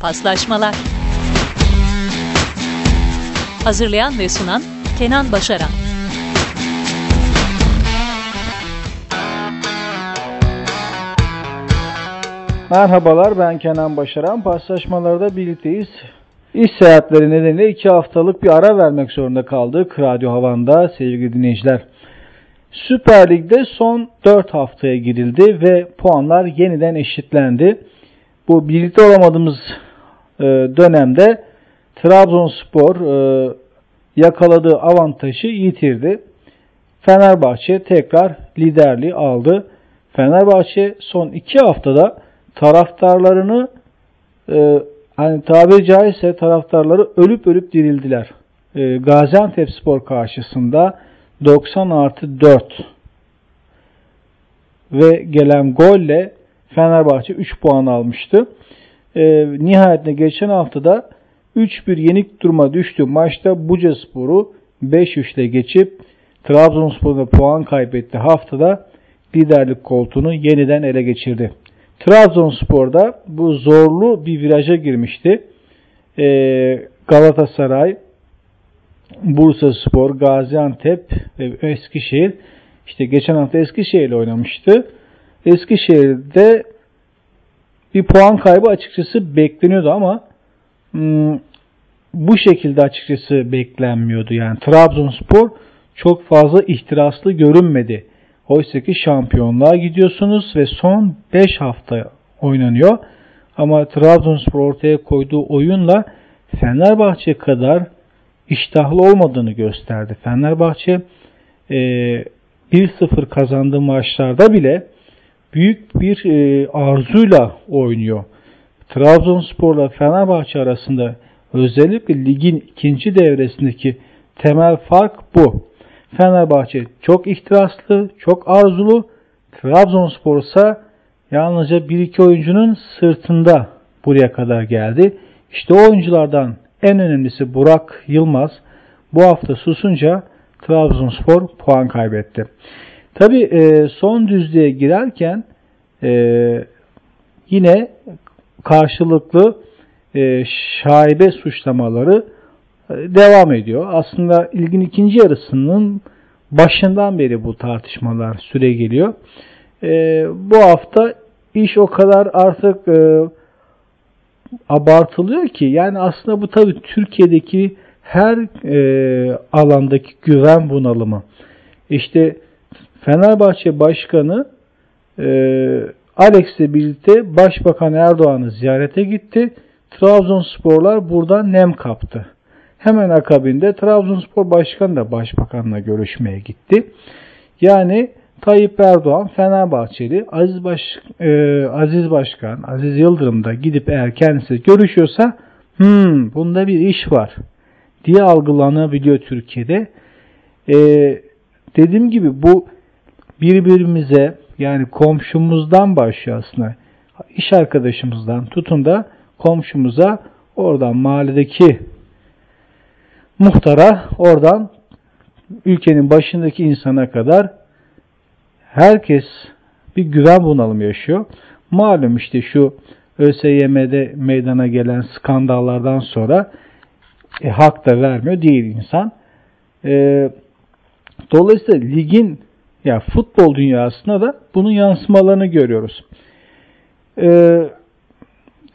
Paslaşmalar Hazırlayan ve sunan Kenan Başaran Merhabalar ben Kenan Başaran. Paslaşmalarda birlikteyiz. İş seyahatleri nedeniyle iki haftalık bir ara vermek zorunda kaldık Radyo Havan'da sevgili dinleyiciler. Süper Lig'de son 4 haftaya girildi ve puanlar yeniden eşitlendi. Bu birlikte olamadığımız e, dönemde Trabzonspor e, yakaladığı avantajı yitirdi. Fenerbahçe tekrar liderliği aldı. Fenerbahçe son 2 haftada taraftarlarını e, hani tabiri caizse taraftarları ölüp ölüp dirildiler. E, Gaziantep Spor karşısında 90 artı 4 ve gelen golle Fenerbahçe 3 puan almıştı. E, nihayetinde geçen haftada 3-1 yenik duruma düştü maçta Buca Sporu 5-3 ile geçip Trabzonspor'da puan kaybetti haftada liderlik koltuğunu yeniden ele geçirdi. Trabzonspor'da bu zorlu bir viraja girmişti. Ee, Galatasaray, Bursa Spor, Gaziantep ve Eskişehir işte geçen hafta Eskişehir ile oynamıştı. Eskişehir'de bir puan kaybı açıkçası bekleniyordu ama hmm, bu şekilde açıkçası beklenmiyordu. Yani Trabzonspor çok fazla ihtiraslı görünmedi. Oysa ki şampiyonluğa gidiyorsunuz ve son 5 hafta oynanıyor. Ama Trabzonspor ortaya koyduğu oyunla Fenerbahçe kadar iştahlı olmadığını gösterdi. Fenerbahçe e, 1-0 kazandığı maçlarda bile büyük bir e, arzuyla oynuyor. Trabzonspor'la Fenerbahçe arasında özellikle ligin ikinci devresindeki temel fark bu. Fenerbahçe çok ihtiraslı, çok arzulu. Trabzonspor ise yalnızca bir iki oyuncunun sırtında buraya kadar geldi. İşte o oyunculardan en önemlisi Burak Yılmaz bu hafta susunca Trabzonspor puan kaybetti. Tabi e, son düzlüğe girerken e, yine karşılıklı e, şaibe suçlamaları e, devam ediyor. Aslında ilgin ikinci yarısının başından beri bu tartışmalar süre geliyor. E, bu hafta iş o kadar artık e, abartılıyor ki yani aslında bu tabii Türkiye'deki her e, alandaki güven bunalımı. İşte Fenerbahçe Başkanı e, Alex'le birlikte Başbakan Erdoğan'ı ziyarete gitti. Trabzonsporlar buradan nem kaptı. Hemen akabinde Trabzonspor Başkanı da Başbakan'la görüşmeye gitti. Yani Tayyip Erdoğan Fenerbahçeli Aziz, Baş, e, Aziz Başkan Aziz Yıldırım da gidip eğer kendisi görüşüyorsa hmm, bunda bir iş var diye algılanabiliyor Türkiye'de. E, dediğim gibi bu birbirimize yani komşumuzdan başlıyor aslında. İş arkadaşımızdan tutun da komşumuza oradan mahalledeki muhtara oradan ülkenin başındaki insana kadar herkes bir güven bunalımı yaşıyor. Malum işte şu ÖSYM'de meydana gelen skandallardan sonra e, hak da vermiyor değil insan. E, dolayısıyla ligin yani futbol dünyasında da bunun yansımalarını görüyoruz. E,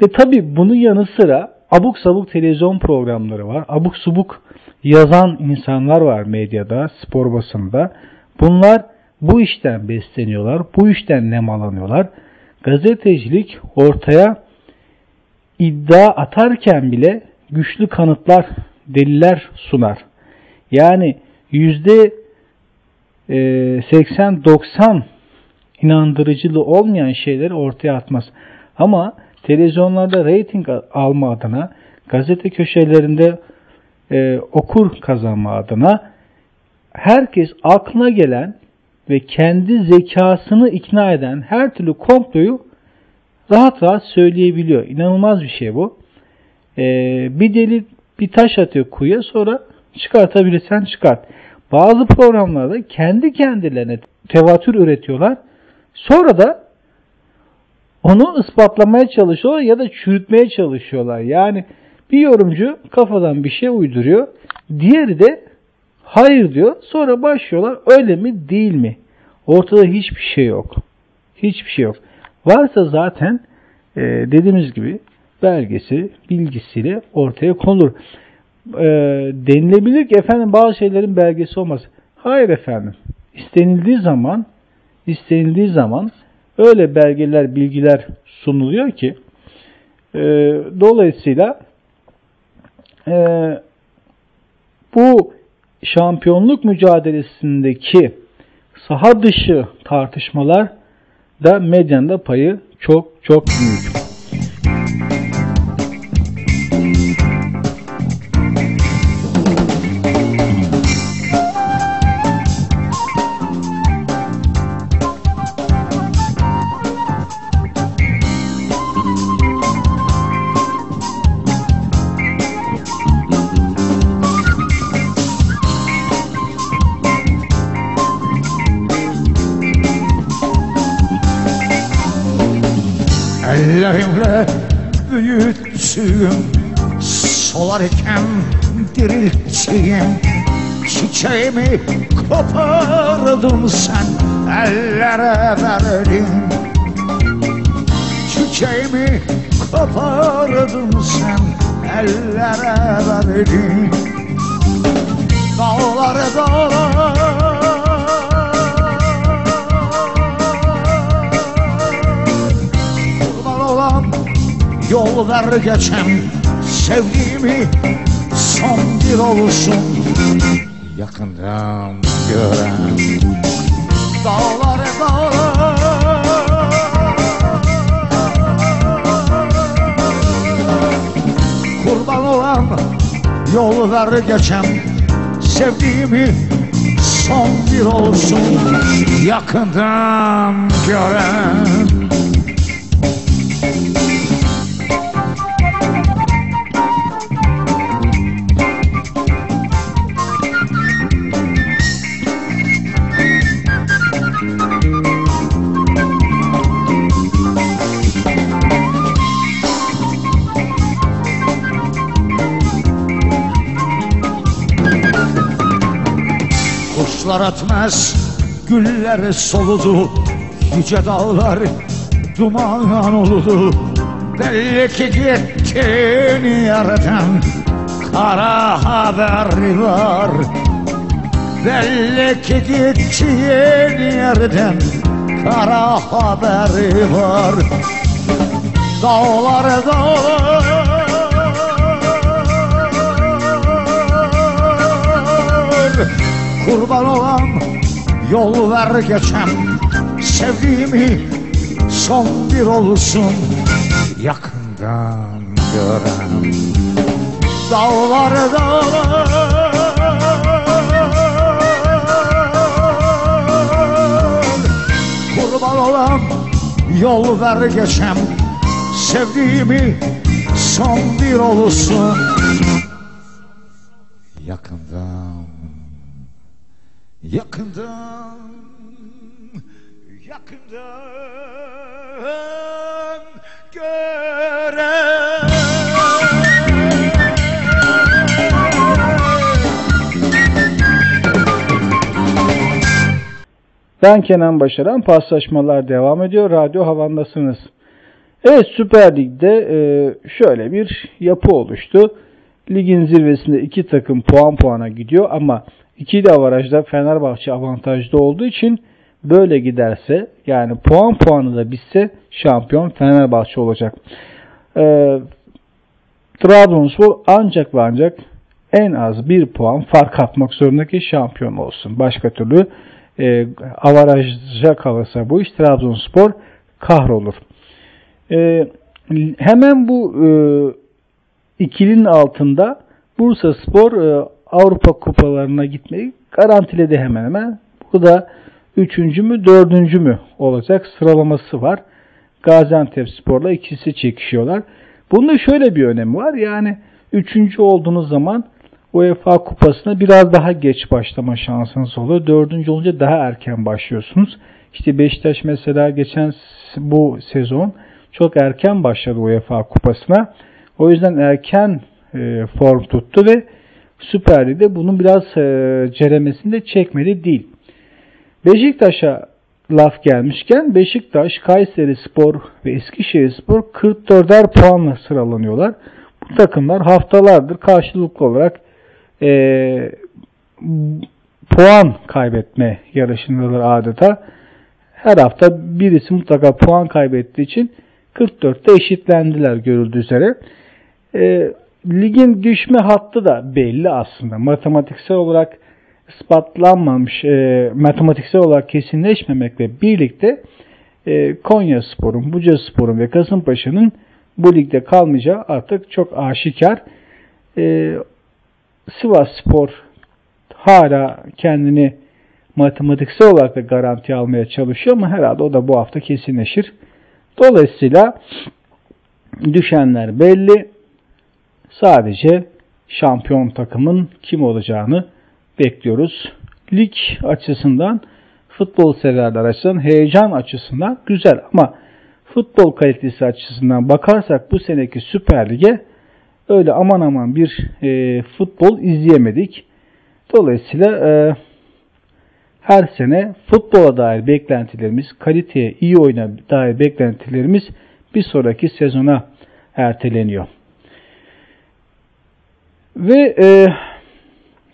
ve tabi bunun yanı sıra abuk sabuk televizyon programları var. Abuk subuk yazan insanlar var medyada, spor basında. Bunlar bu işten besleniyorlar, bu işten nemalanıyorlar. Gazetecilik ortaya iddia atarken bile güçlü kanıtlar, deliller sunar. Yani yüzde 80-90 e, inandırıcılığı olmayan şeyleri ortaya atmaz. Ama televizyonlarda reyting alma adına, gazete köşelerinde e, okur kazanma adına herkes aklına gelen ve kendi zekasını ikna eden her türlü komployu rahat rahat söyleyebiliyor. İnanılmaz bir şey bu. Ee, bir deli bir taş atıyor kuyuya sonra çıkartabilirsen çıkart. Bazı programlarda kendi kendilerine tevatür üretiyorlar. Sonra da onu ispatlamaya çalışıyorlar ya da çürütmeye çalışıyorlar. Yani bir yorumcu kafadan bir şey uyduruyor. Diğeri de hayır diyor. Sonra başlıyorlar öyle mi değil mi? Ortada hiçbir şey yok. Hiçbir şey yok. Varsa zaten e, dediğimiz gibi belgesi, bilgisiyle ortaya konulur. E, denilebilir ki efendim bazı şeylerin belgesi olmaz. Hayır efendim. İstenildiği zaman istenildiği zaman öyle belgeler, bilgiler sunuluyor ki e, dolayısıyla e, bu şampiyonluk mücadelesindeki saha dışı tartışmalar da medyanda payı çok çok büyük. Solarken dirilttiğim Çiçeğimi kopardın sen Ellere verdin Çiçeğimi kopardın sen Ellere verdin Dağları dağlar kurban olan Yol ver geçem sevdiğimi son bir olsun. Yakından gören. Dağları dağlar Kurban olan yol ver geçem. Sevdiğimi son bir olsun. Yakından gören Kuşlar ötmez, güller soludu Yüce dağlar duman oludu. Belli ki gittin yerden Kara haber var. Belli ki gittin yerden Kara haber var. Dağlar dağlar Kurban olan yol ver geçem Sevdiğimi son bir olsun. Yakından gören. Dağlar dağlar. Kurban olan yol ver geçem Sevdiğimi son bir olsun Yakından Gören Ben Kenan Başaran. Paslaşmalar devam ediyor. Radyo Havan'dasınız. Evet Süper Lig'de e, şöyle bir yapı oluştu. Ligin zirvesinde iki takım puan puana gidiyor ama iki de avarajda Fenerbahçe avantajlı olduğu için böyle giderse yani puan puanı da bitse şampiyon Fenerbahçe olacak. E, Trabzonspor ancak ve ancak en az bir puan fark atmak zorunda ki şampiyon olsun. Başka türlü e, avaraja kalırsa bu iş Trabzonspor kahrolur. E, hemen bu e, ikilinin altında Bursa Spor e, Avrupa kupalarına gitmeyi garantiledi hemen hemen. Bu da üçüncü mü dördüncü mü olacak sıralaması var. Gaziantep Spor'la ikisi çekişiyorlar. Bunda şöyle bir önemi var. Yani üçüncü olduğunuz zaman UEFA kupasına biraz daha geç başlama şansınız oluyor. Dördüncü olunca daha erken başlıyorsunuz. İşte Beşiktaş mesela geçen bu sezon çok erken başladı UEFA kupasına. O yüzden erken e, form tuttu ve Süper Lig'de bunun biraz e, ceremesini de çekmedi değil. Beşiktaş'a laf gelmişken Beşiktaş, Kayseri Spor ve Eskişehir Spor 44'er puanla sıralanıyorlar. Bu takımlar haftalardır karşılıklı olarak e, puan kaybetme yarışındalar adeta. Her hafta birisi mutlaka puan kaybettiği için 44'te eşitlendiler görüldüğü üzere. E, ligin düşme hattı da belli aslında. Matematiksel olarak ispatlanmamış, e, matematiksel olarak kesinleşmemekle birlikte e, Konya Spor'un, Buca Spor'un ve Kasımpaşa'nın bu ligde kalmayacağı artık çok aşikar. E, Sivas Spor hala kendini matematiksel olarak da garanti almaya çalışıyor ama herhalde o da bu hafta kesinleşir. Dolayısıyla düşenler belli. Sadece şampiyon takımın kim olacağını bekliyoruz. Lig açısından, futbol severler açısından, heyecan açısından güzel ama futbol kalitesi açısından bakarsak bu seneki Süper Lig'e öyle aman aman bir e, futbol izleyemedik. Dolayısıyla e, her sene futbola dair beklentilerimiz, kaliteye, iyi oyuna dair beklentilerimiz bir sonraki sezona erteleniyor. Ve e,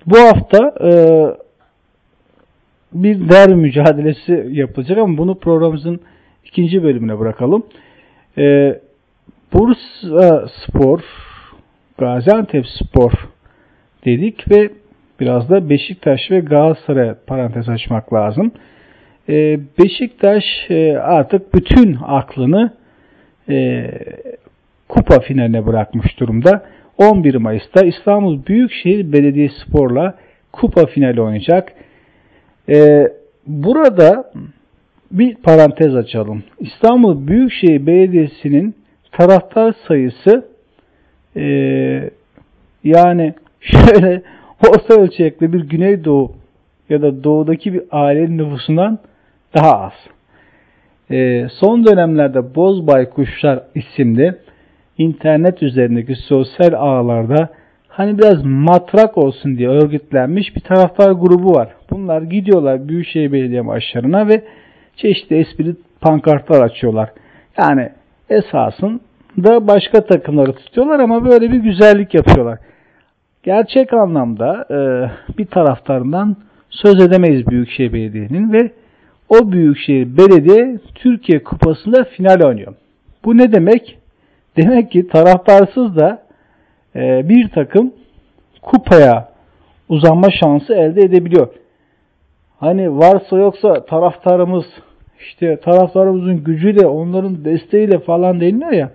bu hafta e, bir derbi mücadelesi yapılacak ama bunu programımızın ikinci bölümüne bırakalım. E, Bursa Spor, Gaziantep Spor dedik ve biraz da Beşiktaş ve Galatasaray parantez açmak lazım. E, Beşiktaş e, artık bütün aklını e, kupa finaline bırakmış durumda. 11 Mayıs'ta İstanbul Büyükşehir Belediyespor'la kupa finali oynayacak. Ee, burada bir parantez açalım. İstanbul Büyükşehir Belediyesi'nin taraftar sayısı e, yani şöyle orta ölçekli bir Güneydoğu ya da doğudaki bir ailenin nüfusundan daha az. E, son dönemlerde Bozbay Kuşlar isimli internet üzerindeki sosyal ağlarda hani biraz matrak olsun diye örgütlenmiş bir taraftar grubu var. Bunlar gidiyorlar Büyükşehir Belediye başlarına ve çeşitli espri pankartlar açıyorlar. Yani esasın da başka takımları tutuyorlar ama böyle bir güzellik yapıyorlar. Gerçek anlamda e, bir taraftarından söz edemeyiz Büyükşehir Belediye'nin ve o Büyükşehir Belediye Türkiye Kupası'nda final oynuyor. Bu ne demek? Demek ki taraftarsız da e, bir takım kupaya uzanma şansı elde edebiliyor. Hani varsa yoksa taraftarımız işte taraftarımızın gücüyle onların desteğiyle falan deniliyor ya.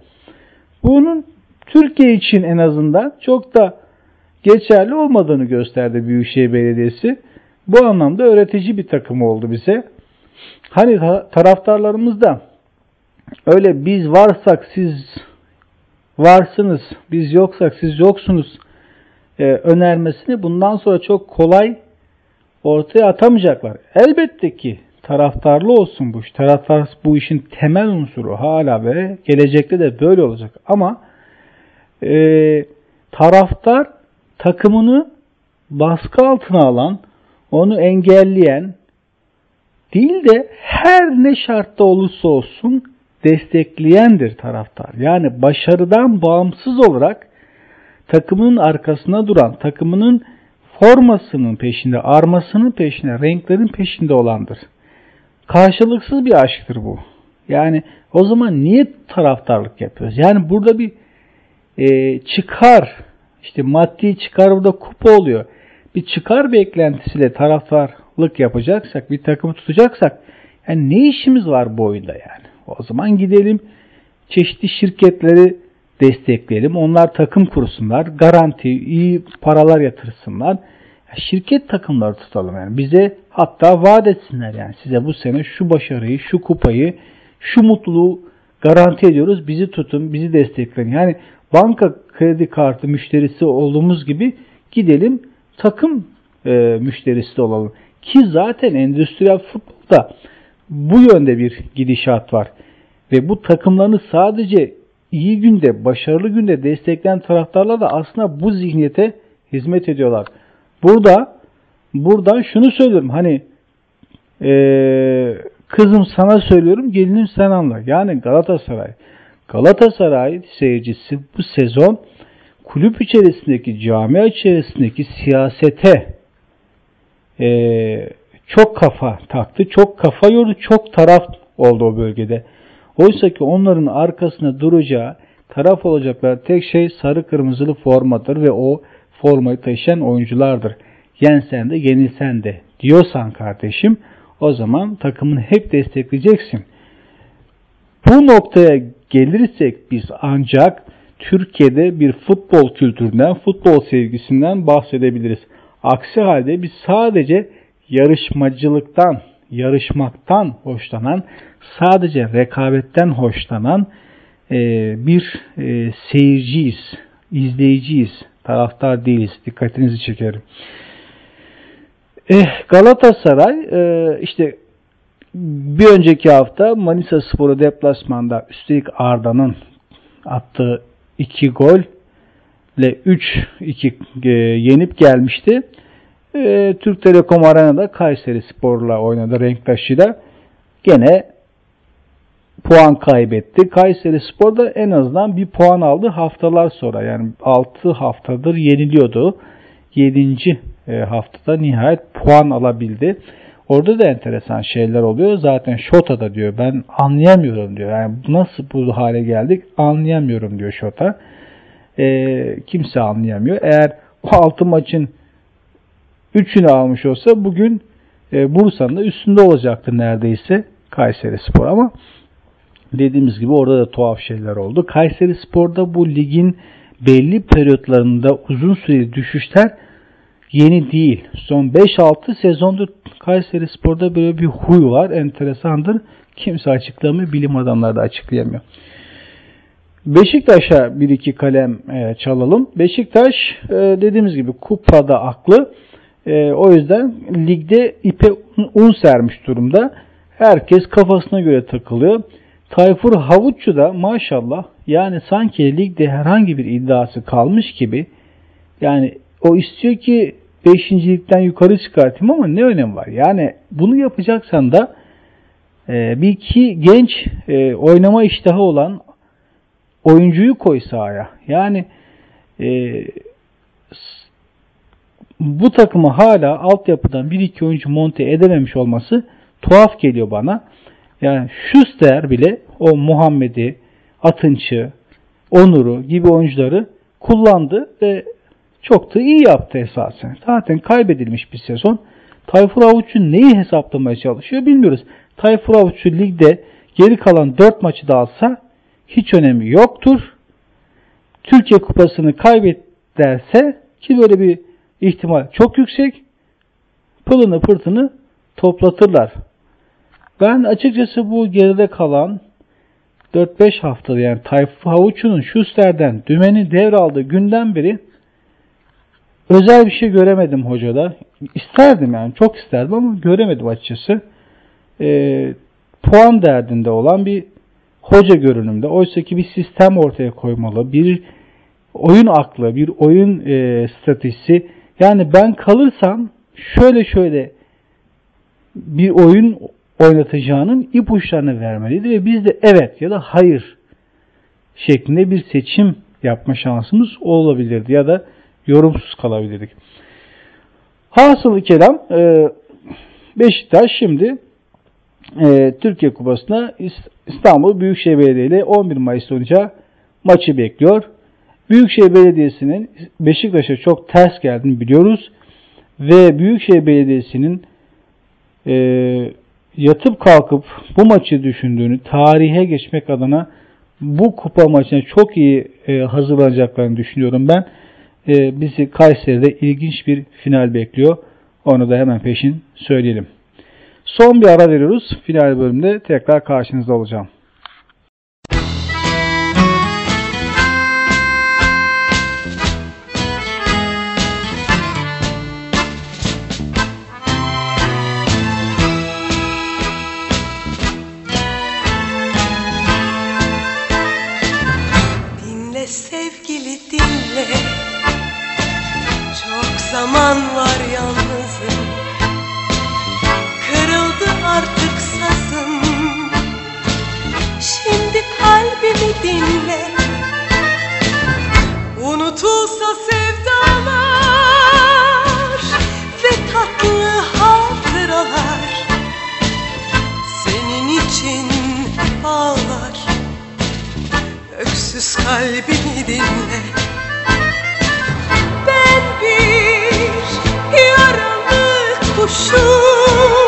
Bunun Türkiye için en azından çok da geçerli olmadığını gösterdi Büyükşehir Belediyesi. Bu anlamda öğretici bir takım oldu bize. Hani taraftarlarımız da öyle biz varsak siz varsınız, biz yoksak siz yoksunuz e, önermesini bundan sonra çok kolay ortaya atamayacaklar. Elbette ki taraftarlı olsun bu iş. Taraftar bu işin temel unsuru hala ve gelecekte de böyle olacak. Ama e, taraftar takımını baskı altına alan, onu engelleyen değil de her ne şartta olursa olsun destekleyendir taraftar. Yani başarıdan bağımsız olarak takımının arkasına duran, takımının formasının peşinde, armasının peşinde, renklerin peşinde olandır. Karşılıksız bir aşktır bu. Yani o zaman niye taraftarlık yapıyoruz? Yani burada bir e, çıkar, işte maddi çıkar burada kupa oluyor. Bir çıkar beklentisiyle taraftarlık yapacaksak, bir takımı tutacaksak yani ne işimiz var bu oyunda yani? O zaman gidelim çeşitli şirketleri destekleyelim. Onlar takım kursunlar. Garanti, iyi paralar yatırsınlar. Şirket takımları tutalım yani. Bize hatta vaat etsinler yani. Size bu sene şu başarıyı, şu kupayı, şu mutluluğu garanti ediyoruz. Bizi tutun, bizi destekleyin. Yani banka kredi kartı müşterisi olduğumuz gibi gidelim takım e, müşterisi de olalım. Ki zaten endüstriyel futbolda bu yönde bir gidişat var. ve bu takımlarını sadece iyi günde, başarılı günde destekleyen taraftarlar da aslında bu zihniyete hizmet ediyorlar. Burada buradan şunu söylüyorum. Hani ee, kızım sana söylüyorum gelinim sen anla. Yani Galatasaray. Galatasaray seyircisi bu sezon kulüp içerisindeki, camia içerisindeki siyasete e, çok kafa taktı, çok kafa yordu, çok taraf oldu o bölgede. Oysa ki onların arkasında duracağı, taraf olacaklar tek şey sarı kırmızılı formadır ve o formayı taşıyan oyunculardır. Yensen de yenilsen de diyorsan kardeşim o zaman takımını hep destekleyeceksin. Bu noktaya gelirsek biz ancak Türkiye'de bir futbol kültüründen, futbol sevgisinden bahsedebiliriz. Aksi halde biz sadece yarışmacılıktan, yarışmaktan hoşlanan, sadece rekabetten hoşlanan e, bir e, seyirciyiz, izleyiciyiz, taraftar değiliz. Dikkatinizi çekerim. Eh, Galatasaray e, işte bir önceki hafta Manisa Sporu deplasmanda üstelik Arda'nın attığı 2 gol ile 3-2 e, yenip gelmişti. E, Türk Telekom Arena'da Kayseri Spor'la oynadı Renktaşı'da. Gene puan kaybetti. Kayseri Spor da en azından bir puan aldı haftalar sonra. Yani 6 haftadır yeniliyordu. 7. E, haftada nihayet puan alabildi. Orada da enteresan şeyler oluyor. Zaten Şota da diyor ben anlayamıyorum diyor. Yani nasıl bu hale geldik anlayamıyorum diyor Şota. E, kimse anlayamıyor. Eğer o 6 maçın 3'ünü almış olsa bugün e, Bursa'nın da üstünde olacaktı neredeyse Kayseri Spor ama dediğimiz gibi orada da tuhaf şeyler oldu. Kayseri Spor'da bu ligin belli periyotlarında uzun süreli düşüşler yeni değil. Son 5-6 sezondur Kayseri Spor'da böyle bir huy var. Enteresandır. Kimse açıklamıyor. Bilim adamları da açıklayamıyor. Beşiktaş'a bir iki kalem e, çalalım. Beşiktaş e, dediğimiz gibi kupada aklı. E, o yüzden ligde ipe un sermiş durumda. Herkes kafasına göre takılıyor. Tayfur Havutçu da maşallah yani sanki ligde herhangi bir iddiası kalmış gibi yani o istiyor ki beşincilikten yukarı çıkartayım ama ne önemi var? Yani bunu yapacaksan da e, bir iki genç e, oynama iştahı olan oyuncuyu koy sahaya. Yani e, bu takımı hala altyapıdan bir iki oyuncu monte edememiş olması tuhaf geliyor bana. Yani Schuster bile o Muhammed'i, Atınç'ı, Onur'u gibi oyuncuları kullandı ve çok da iyi yaptı esasen. Zaten kaybedilmiş bir sezon. Tayfur Avuç'un neyi hesaplamaya çalışıyor bilmiyoruz. Tayfur Avuç'u ligde geri kalan 4 maçı da alsa hiç önemi yoktur. Türkiye kupasını kaybet derse ki böyle bir ihtimal çok yüksek pılını pırtını toplatırlar. Ben açıkçası bu geride kalan 4-5 haftada yani Tayfur Havuç'un Schuster'den dümeni devraldığı günden beri özel bir şey göremedim hocada. İsterdim yani çok isterdim ama göremedim açıkçası. E, puan derdinde olan bir hoca görünümde. Oysa ki bir sistem ortaya koymalı. Bir oyun aklı, bir oyun e, stratejisi. Yani ben kalırsam şöyle şöyle bir oyun oynatacağının ipuçlarını vermeliydi ve biz de evet ya da hayır şeklinde bir seçim yapma şansımız olabilirdi ya da yorumsuz kalabilirdik. Hasılı kelam e, Beşiktaş şimdi e, Türkiye Kupası'na İstanbul Büyükşehir Belediye ile 11 Mayıs'ta oynayacağı maçı bekliyor. Büyükşehir Belediyesi'nin Beşiktaş'a çok ters geldiğini biliyoruz. Ve Büyükşehir Belediyesi'nin e, yatıp kalkıp bu maçı düşündüğünü, tarihe geçmek adına bu kupa maçına çok iyi e, hazırlanacaklarını düşünüyorum ben. E, bizi Kayseri'de ilginç bir final bekliyor. Onu da hemen peşin söyleyelim. Son bir ara veriyoruz. Final bölümde tekrar karşınızda olacağım. Sevdalar Ve tatlı hatıralar Senin için ağlar. Öksüz kalbimi dinle. Ben bir yaralı kuşum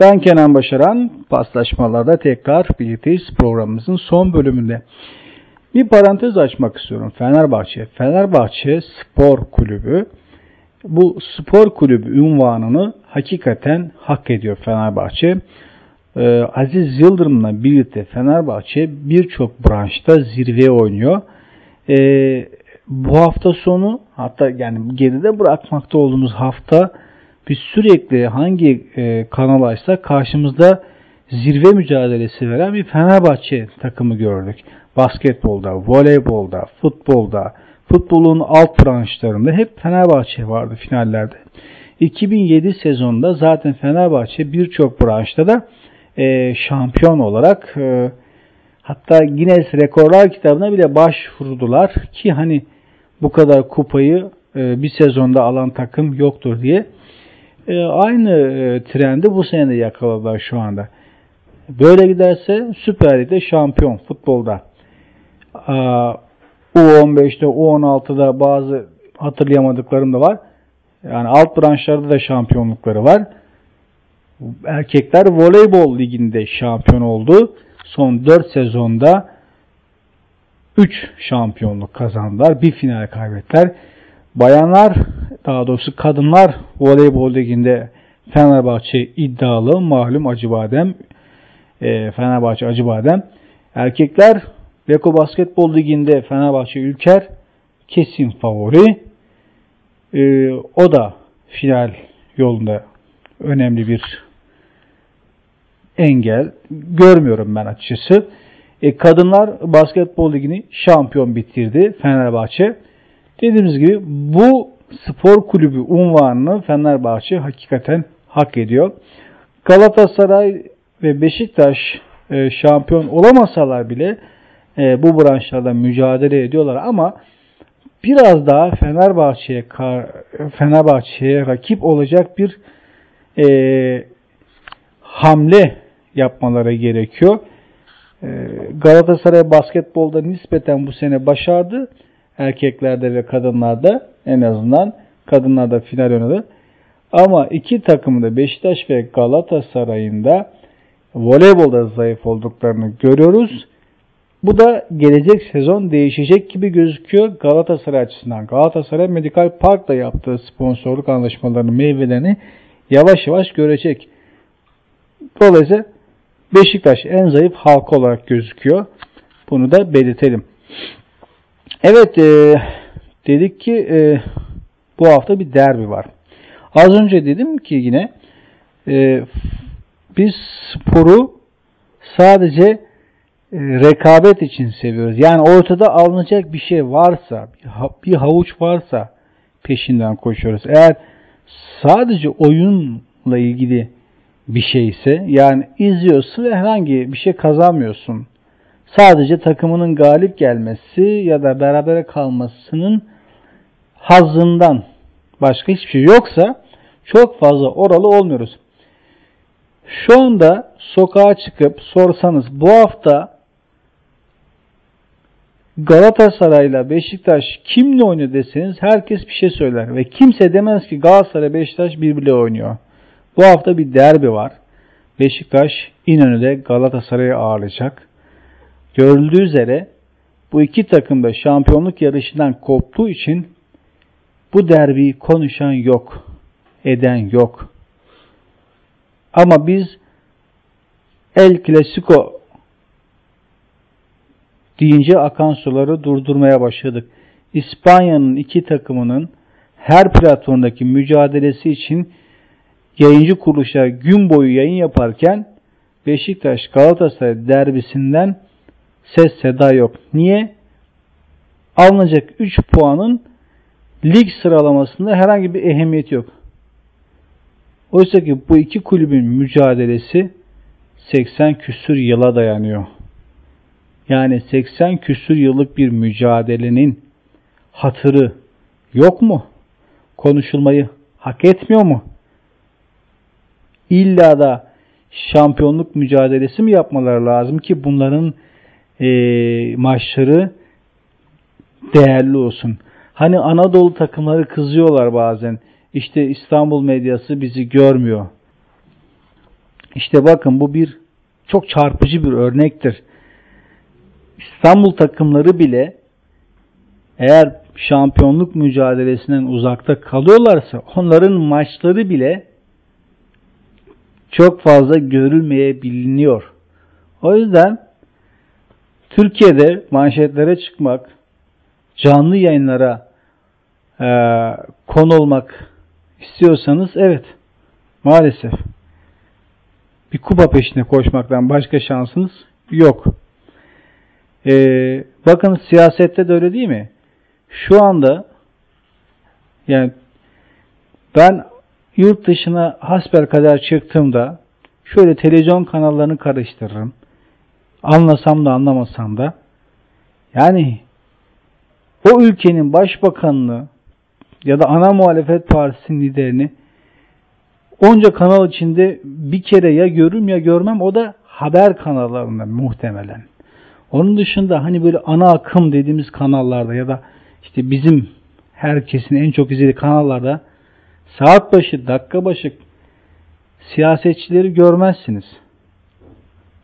Ben Kenan Başaran. Paslaşmalarda tekrar birlikteyiz programımızın son bölümünde. Bir parantez açmak istiyorum. Fenerbahçe. Fenerbahçe Spor Kulübü. Bu spor kulübü unvanını hakikaten hak ediyor Fenerbahçe. Ee, Aziz Yıldırım'la birlikte Fenerbahçe birçok branşta zirveye oynuyor. Ee, bu hafta sonu hatta yani geride bırakmakta olduğumuz hafta biz sürekli hangi e, kanalaysa karşımızda zirve mücadelesi veren bir Fenerbahçe takımı gördük. Basketbolda, voleybolda, futbolda, futbolun alt branşlarında hep Fenerbahçe vardı finallerde. 2007 sezonunda zaten Fenerbahçe birçok branşta da e, şampiyon olarak e, hatta Guinness Rekorlar kitabına bile başvurdular ki hani bu kadar kupayı e, bir sezonda alan takım yoktur diye. E, aynı e, trendi bu sene de yakaladılar şu anda. Böyle giderse Süper Lig'de şampiyon futbolda. Aa, U15'te, U16'da bazı hatırlayamadıklarım da var. Yani alt branşlarda da şampiyonlukları var. Erkekler voleybol liginde şampiyon oldu. Son 4 sezonda 3 şampiyonluk kazandılar. Bir final kaybettiler. Bayanlar, daha doğrusu kadınlar voleybol liginde Fenerbahçe iddialı. Malum Acıbadem. E, Fenerbahçe Acıbadem. Erkekler Beko Basketbol Ligi'nde Fenerbahçe Ülker kesin favori. E, o da final yolunda önemli bir engel görmüyorum ben açıkçası. E, kadınlar basketbol ligini şampiyon bitirdi Fenerbahçe. Dediğimiz gibi bu spor kulübü unvanını Fenerbahçe hakikaten hak ediyor. Galatasaray ve Beşiktaş e, şampiyon olamasalar bile e, bu branşlarda mücadele ediyorlar ama biraz daha Fenerbahçe'ye Fenerbahçe'ye rakip olacak bir e, hamle yapmaları gerekiyor. E, Galatasaray basketbolda nispeten bu sene başardı. Erkeklerde ve kadınlarda en azından kadınlarda final oynadı. Ama iki takımı da Beşiktaş ve Galatasaray'ın da voleybolda zayıf olduklarını görüyoruz. Bu da gelecek sezon değişecek gibi gözüküyor Galatasaray açısından. Galatasaray Medical Park'la yaptığı sponsorluk anlaşmalarının meyvelerini yavaş yavaş görecek. Dolayısıyla Beşiktaş en zayıf halka olarak gözüküyor. Bunu da belirtelim. Evet e, dedik ki e, bu hafta bir derbi var. Az önce dedim ki yine e, biz sporu sadece e, rekabet için seviyoruz. Yani ortada alınacak bir şey varsa, bir havuç varsa peşinden koşuyoruz. Eğer sadece oyunla ilgili bir şeyse yani izliyorsun ve herhangi bir şey kazanmıyorsun. Sadece takımının galip gelmesi ya da beraber kalmasının hazından başka hiçbir şey yoksa çok fazla oralı olmuyoruz. Şu anda sokağa çıkıp sorsanız bu hafta Galatasaray'la Beşiktaş kimle oynuyor deseniz herkes bir şey söyler. Ve kimse demez ki Galatasaray Beşiktaş birbirle oynuyor. Bu hafta bir derbi var. Beşiktaş İnönü'de Galatasaray'ı ağırlayacak. Görüldüğü üzere bu iki takım da şampiyonluk yarışından koptuğu için bu derbiyi konuşan yok, eden yok. Ama biz El Clasico deyince akan suları durdurmaya başladık. İspanya'nın iki takımının her platformdaki mücadelesi için yayıncı kuruluşlar gün boyu yayın yaparken Beşiktaş Galatasaray derbisinden ses seda yok. Niye? Alınacak 3 puanın lig sıralamasında herhangi bir ehemmiyeti yok. Oysa ki bu iki kulübün mücadelesi 80 küsür yıla dayanıyor. Yani 80 küsür yıllık bir mücadelenin hatırı yok mu? Konuşulmayı hak etmiyor mu? İlla da şampiyonluk mücadelesi mi yapmaları lazım ki bunların e, maçları değerli olsun? Hani Anadolu takımları kızıyorlar bazen. İşte İstanbul medyası bizi görmüyor. İşte bakın bu bir çok çarpıcı bir örnektir. İstanbul takımları bile eğer şampiyonluk mücadelesinden uzakta kalıyorlarsa onların maçları bile çok fazla görülmeyebiliniyor. O yüzden Türkiye'de manşetlere çıkmak, canlı yayınlara e, konu olmak istiyorsanız evet maalesef bir kupa peşine koşmaktan başka şansınız yok. Ee, bakın siyasette de öyle değil mi? Şu anda yani ben yurt dışına hasper kadar çıktığımda şöyle televizyon kanallarını karıştırırım. Anlasam da anlamasam da. Yani o ülkenin başbakanını ya da ana muhalefet partisinin liderini onca kanal içinde bir kere ya görürüm ya görmem o da haber kanallarında muhtemelen. Onun dışında hani böyle ana akım dediğimiz kanallarda ya da işte bizim herkesin en çok izlediği kanallarda saat başı, dakika başı siyasetçileri görmezsiniz.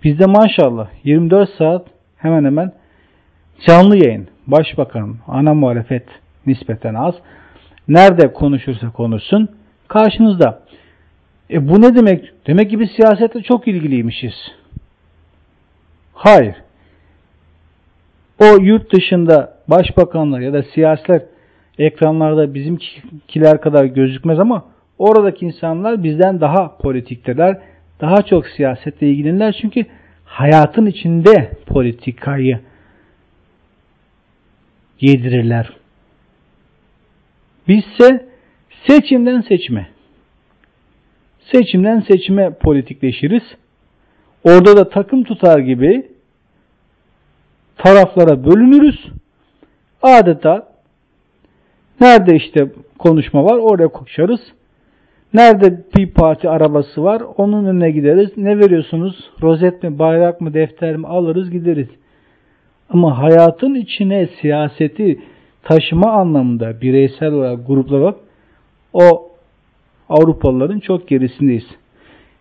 Bizde maşallah 24 saat hemen hemen canlı yayın. Başbakan, ana muhalefet nispeten az. Nerede konuşursa konuşsun karşınızda. E bu ne demek? Demek ki biz siyasetle çok ilgiliymişiz. Hayır. O yurt dışında başbakanlar ya da siyasiler ekranlarda bizimkiler kadar gözükmez ama oradaki insanlar bizden daha politikteler, daha çok siyasetle ilgilenirler çünkü hayatın içinde politikayı yedirirler. Bizse seçimden seçime, seçimden seçime politikleşiriz. Orada da takım tutar gibi taraflara bölünürüz. Adeta nerede işte konuşma var oraya koşarız. Nerede bir parti arabası var onun önüne gideriz. Ne veriyorsunuz? Rozet mi, bayrak mı, defter mi alırız gideriz. Ama hayatın içine siyaseti taşıma anlamında bireysel olarak gruplar olarak o Avrupalıların çok gerisindeyiz.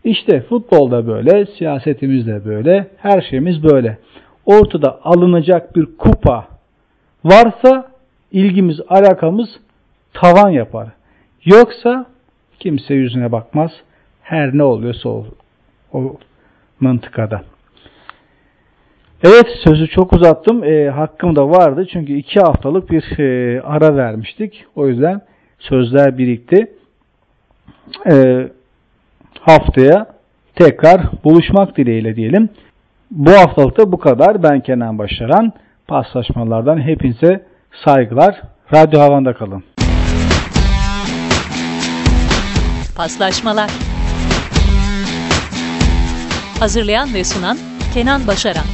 İşte futbolda böyle, siyasetimiz de böyle, her şeyimiz böyle. Ortada alınacak bir kupa varsa ilgimiz, alakamız tavan yapar. Yoksa kimse yüzüne bakmaz. Her ne oluyorsa o, o mıntıkada. Evet sözü çok uzattım. E, hakkım da vardı. Çünkü iki haftalık bir e, ara vermiştik. O yüzden sözler birikti. E, haftaya tekrar buluşmak dileğiyle diyelim. Bu haftalık da bu kadar. Ben Kenan Başaran. Paslaşmalardan hepinize saygılar. Radyo Havan'da kalın. Paslaşmalar Hazırlayan ve sunan Kenan Başaran